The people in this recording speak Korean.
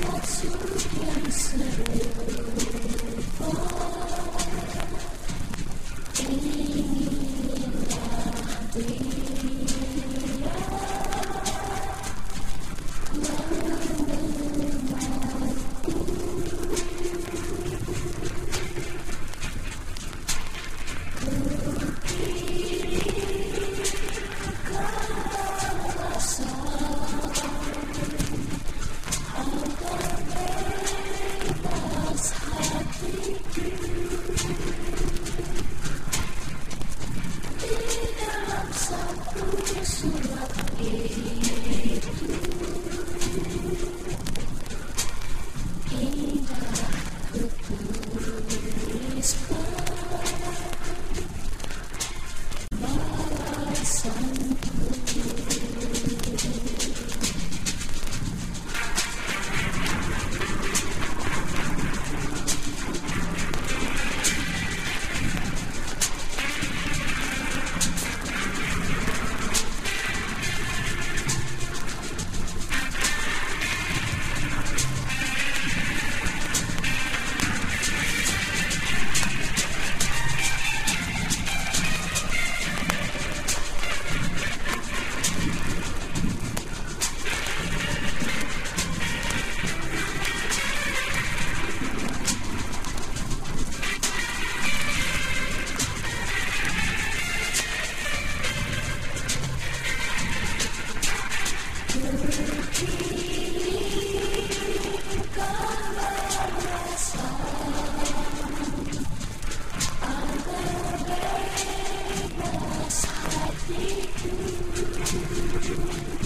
nosso dia, Senhor. You. you.